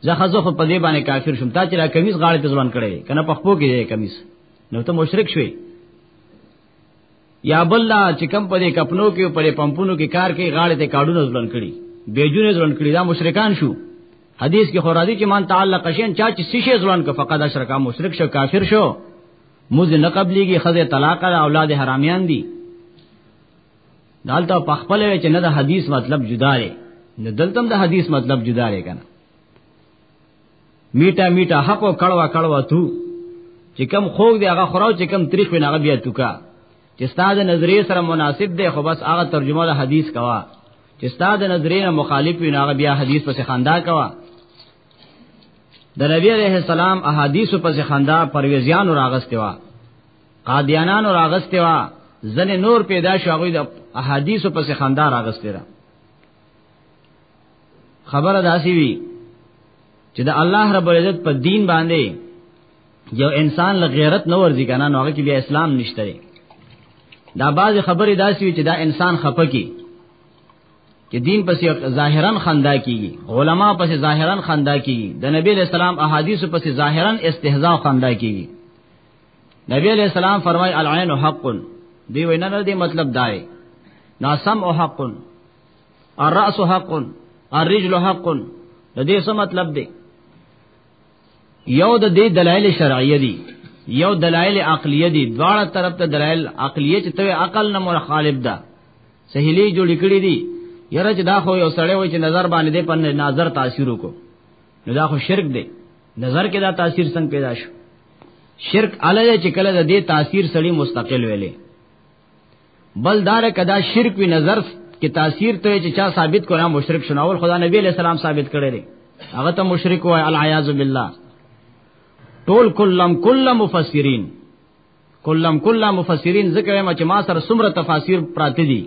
B: زه خزه خو په دې باندې کافر شوم تا چې را کمیس غاړې ته ځوان کړې کنه په خپو کې دې کمیس نو ته مشرک شوې یا بل لا چې کم په دې کپنو کې په دې پمپونو کې کار کې غاړې ته کاډونه ځوان کړي بیجونه ځوان کړي دا مشرکان شو حدیث کې خورادي چې مان تعالی قشین چا چې سشي ځوان کو فقط اشرکا مشرک شو کافر شو موږ نه قبليږي خزه طلاق او اولاد حرامیان دي دالته په خپل وی چې نه د حدیث مطلب جدا دی نه دلته د حدیث مطلب جدا دی کنه میټا میټا حق او کړوا کړوا تو چې کم خوګ دی هغه خراو چې کم تاریخ وی هغه بیا توکا چې ستاسو نظریه سره مناسب دی خو بس هغه ترجمه د حدیث کوا چې ستاسو نظریه مخالف وی هغه بیا حدیث پس خندا کوا د نبی علیہ السلام احادیث پس خندا پرویزیان راغستوا قادیانانو راغسته وا ځنه نور پیدا شو هغه د احادیثو پس خندا راغسته را خبره داسي وی چې د الله رب العزت په دین باندې یو انسان له غیرت نه ورځي کنه نو هغه کې بیا اسلام نشته دی دا باز خبره داسي وی چې دا انسان خپه کی چې دین پس ظاهرا خندا کیږي علما پس ظاهرا خندا کیږي د نبی له سلام احادیث پس ظاهرا استهزاء خندا کیږي نبی علیہ السلام فرمای العین حق دی وینا نه دی مطلب دای ناسم او حق الراس حق الرجل حق د دې څه مطلب دی یو د دې دلایل شرعیه دي یو دلایل عقلیه دي دواړه طرف ته دلایل عقلیه چې ته عقل نه مخالف ده سهیلی جوړ کړی دي یره چې دا خو یو سړی وای چې نظر باندې دې په نظر تاثیر وکړو نو دا خو شرک دی نظر کې دا تاثیر څنګه پیدا شو شرک علی چې کله د دې تاثیر سړی مستقل ویلې بل دار کدا شرک وی نظر کې تاثیر ته چې چا ثابت کړه مشرک شناول خدا نبی علیہ السلام ثابت کړی دی هغه ته مشرک وای العیاذ بالله ټول کلم کلم مفسرین کلم کلم مفسرین ذکر ما چې ما سره سمره تفاسیر پراته دي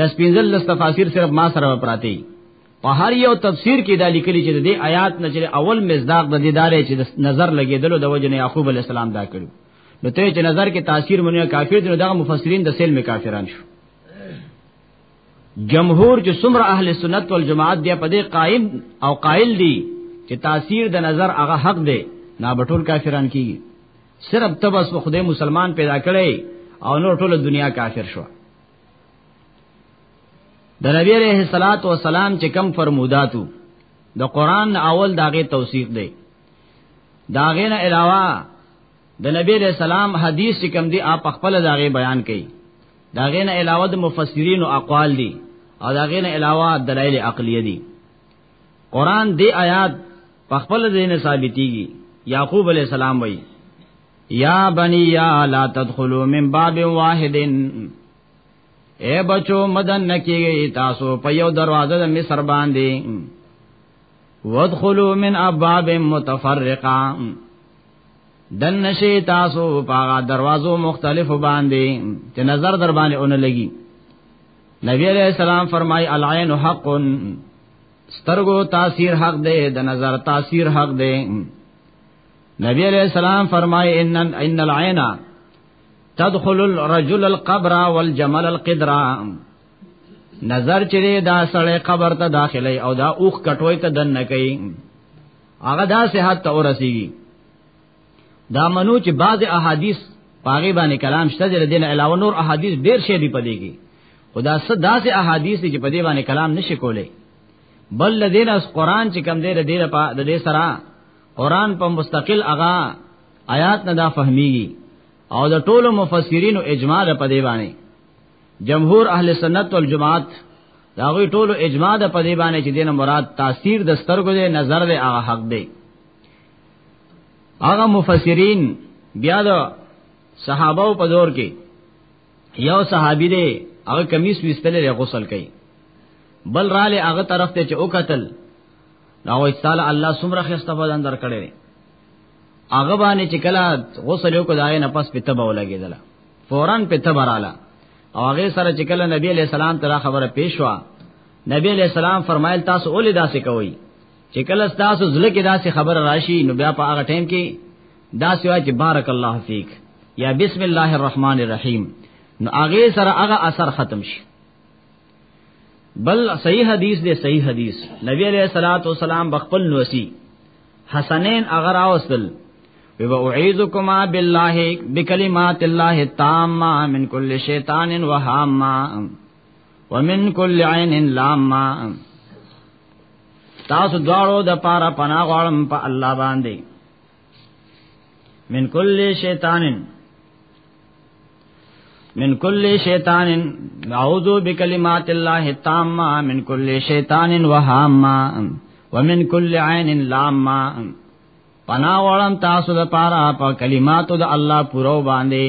B: لس پنځل لس تفاسیر صرف ما سره پراتی په هر یو تفسیر کې دا لیکلي چې د دې آیات نه چې اول مزداق د دې دارې چې نظر لګېدلو د وجه نه یعقوب علی السلام دا کړو نو ته چې نظر کې تاثیر مونږه کافر دي نو دغه مفسرین د سیل می کافران شو جمهور چې څومره اهل سنت والجماعت دی په دې قائم او قائل دي چې تاثیر د نظر هغه حق دی نه بټول کافران کیږي صرف تبس خدای مسلمان پیدا کړي او نور ټول دنیا کافر شو د نبی عليه الصلاه والسلام چې کم فرموداتو د قران اول داغه توثیق دی داغه نه علاوه د نبی عليه السلام حدیث چې کم دی اپ خپل داغه بیان کړي داغه نه علاوه د مفسرین او اقوال دي او داغه نه علاوه دلایل عقلیه دي قران دی آیات په خپل دین ثابتيږي یعقوب علی السلام وایي یا بنی یا لا تدخلوا من باب واحد اے بچو مدن نکیږي تاسو په یو دروازه د مصر باندې ودخلوا من ابواب متفرقه دن نشي تاسو په دروازو مختلفو باندې چې نظر در باندې اون لګي نبی علیہ السلام فرمای العین حق سترګو تاثیر حق دی د نظر تاثیر حق دی نبی علیہ السلام فرمائے ان ان العین تدخل الرجل القبر والجمل القدرا نظر چره دا سړی قبر ته داخلي او دا اوخ کټوي ته دن نه کوي هغه دا صحت ته ورسیږي دا منو چې بعض احادیث پاغي باندې کلام شته د دین علاوه نور احادیث ډیر شی دی پدېږي خدا صدا سے احادیث چې پدې باندې کلام نشي کولای بل لدین اس قران چې کم دی د دې لپاره د دې سره قران په مستقل اغا آیات نه دا فهميږي او د ټولو مفسرینو اجماع ده په دی باندې جمهور اهل سنت والجماعت دا غوی ټولو اجماع ده په دی باندې چې دینه مراد تاثیر د سترګو دی نظر دی هغه حق دی هغه مفسرین بیا د صحابه په دور کې یو صحابي دی هغه کمیس وستلې غسل کوي بل رااله هغه طرف ته چې او قتل دا وای تعالی الله سمره خسته بدن در کړی هغه باندې چې کله غسل یو کو دای نه پس پته به ولګیدله فورن پته براله او هغه سره چې کله نبی علیہ السلام ته خبره پیش وا نبی علیہ السلام فرمایل تاسو اولې داسې کوئ چې کله تاسو زله کې داسې خبر راشي نو بیا په هغه ټیم کې داسې وای چې بارک الله فیک یا بسم الله الرحمن الرحیم نو هغه سره هغه اثر ختم شي بل صحیح حدیث دی صحیح حدیث نبی علیہ الصلوۃ والسلام بخپل نوسی حسنین اگر اوصل و اعیذکما بالله بکلمات الله التامه من کل شیطان و هامه ومن کل عین لامه تاسو دواړو د پاره پناه غواړم په الله باندې من کل شیطانن من کل شیطان اعوذ بکلمات الله التامه من کل شیطان وهامه ومن کل عین لامه پنا وړم تاسو د پاره په کلماتو د الله پورو باندې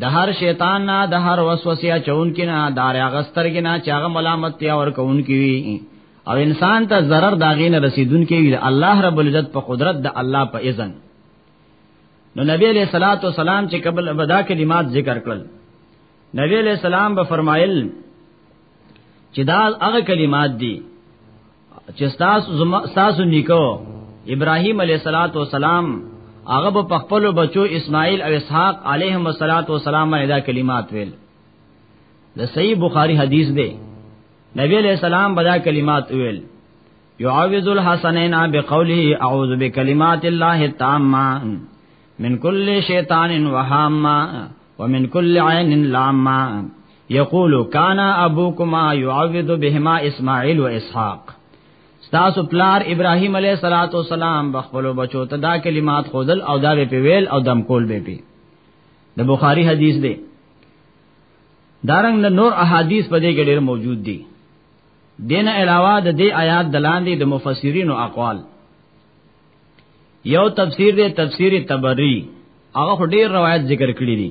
B: د هر شیطان نه د هر وسوسه چون کې نه دار غستر کې نه چاغه ملامت یا ور کون کې وي او انسان ته zarar داغې نه رسیدون کې وي الله رب العزت په قدرت د الله په اذن نو نبی علیہ الصلات والسلام چې قبل بدا کلمات ذکر کړل نبی علیہ السلام به فرمایل چې دا هغه کلمات دي چې تاسو زما تاسو نیکو ابراهیم علیه الصلاۃ والسلام هغه په خپل بچو اسماعیل او اسحاق علیهم الصلاۃ والسلام باندې دا کلمات ویل د صحیح بخاری حدیث دی نبی علیہ السلام بدا کلمات ویل يعوذ الحسنين بقوله اعوذ بكلمات الله التامه من كل شيطان وهامه ومن كل عين لامه یقول کان ابوکما یعوذ بهما اسماعیل و اسحاق تاسو پلار ابراهیم علیه الصلاۃ والسلام بخپلو بچو ته دا کلمات خودل او دا په ویل او دم کول به پی د بخاری حدیث دی دارنګ نور احادیث په دې کې ډېر موجود دي دین علاوه د دې آیات دلاندې د مفسرینو اقوال یو تفسیر دی تفسیر تبری هغه ډېر روایت ذکر کړی دي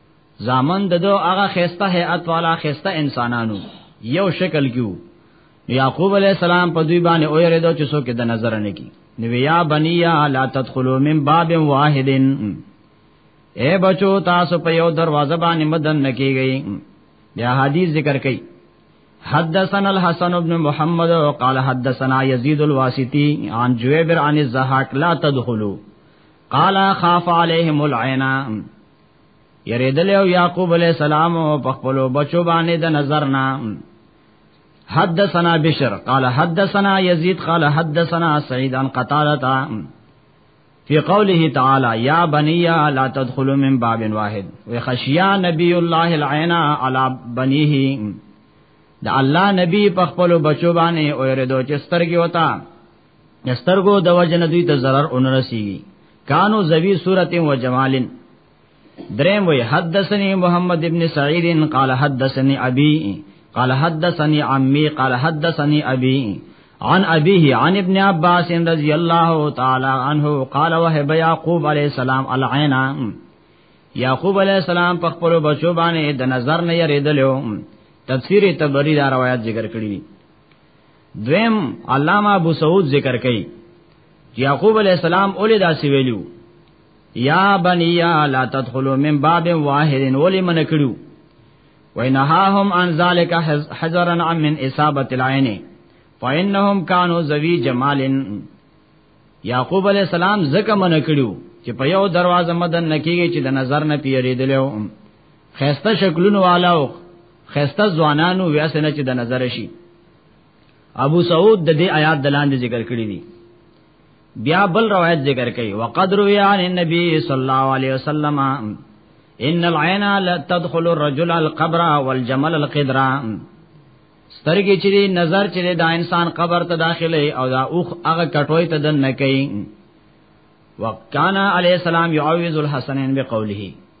B: زامن ددو هغه خسته هيئت والا خسته انسانانو یو شکل کیو یعقوب علی السلام په دوی باندې اوریدو چې څوک د نظر نه کی نو یا بنیا لا تدخلوا من باب واحد اے بچو تاسو په یو دروازه باندې مدن نکیږي بیا حدیث ذکر کړي حدثنا الحسن بن محمد قال حدثنا يزيد الواسطي عن جويبر عن الزهاك لا تدخلوا قال خاف عليهم العين یریدل او یعقوب علیہ السلام په خپل بچو باندې د نظر نه حدثنا بشر قال حدثنا يزيد قال حدثنا سعيد عن قتادة في قوله تعالى يا بني لا تدخلوا من باب واحد وخشيا نبي الله العين على بنيه د الله نبی په خپل بچو باندې اورېدو چې سترګې وتا نسترګو د وجنه دوی ته zarar اونرسیږي کانو زوی صورت و جمالن دریم وی حدثنی محمد ابن سعید قال حدثنی ابي قال حدثنی عمي قال حدثنی ابي عن ابيه عن ابن عباس رضی الله تعالی عنه قال وهب يعقوب عليه السلام العينا يعقوب عليه السلام په خپل بچو باندې د نظر نه یریدلو تفسیر تبری دا روایت ذکر کړی دویم علامه ابو سعود ذکر کوي یعقوب علی السلام اولې داسې ویلو یا بنی لا تدخلوا من باب واحد ولې من کړو وینهاهم عن ذلك حذرا عن من اصابه العين فانهم كانوا ذوي جمال یعقوب علی السلام زکه من کړو چې په یو دروازه مدن نکیږي چې د نظر نه پیریدلو خسته شکلونو والاو خسته ځوانانو ویاسنه چې د نظر شي ابو سعود د دې آیات دلاندې ذکر کړی دی بیا بل روایت ذکر کړي وقد روي عن النبي صلی الله عليه وسلم ان العين لا تدخل الرجل القبر والجمل القدر سترګې چې نظر چې دا انسان قبر ته داخله او دا اوخ هغه کټوي ته دن نه کوي وکانا علی السلام يعوذ الحسنین بقوله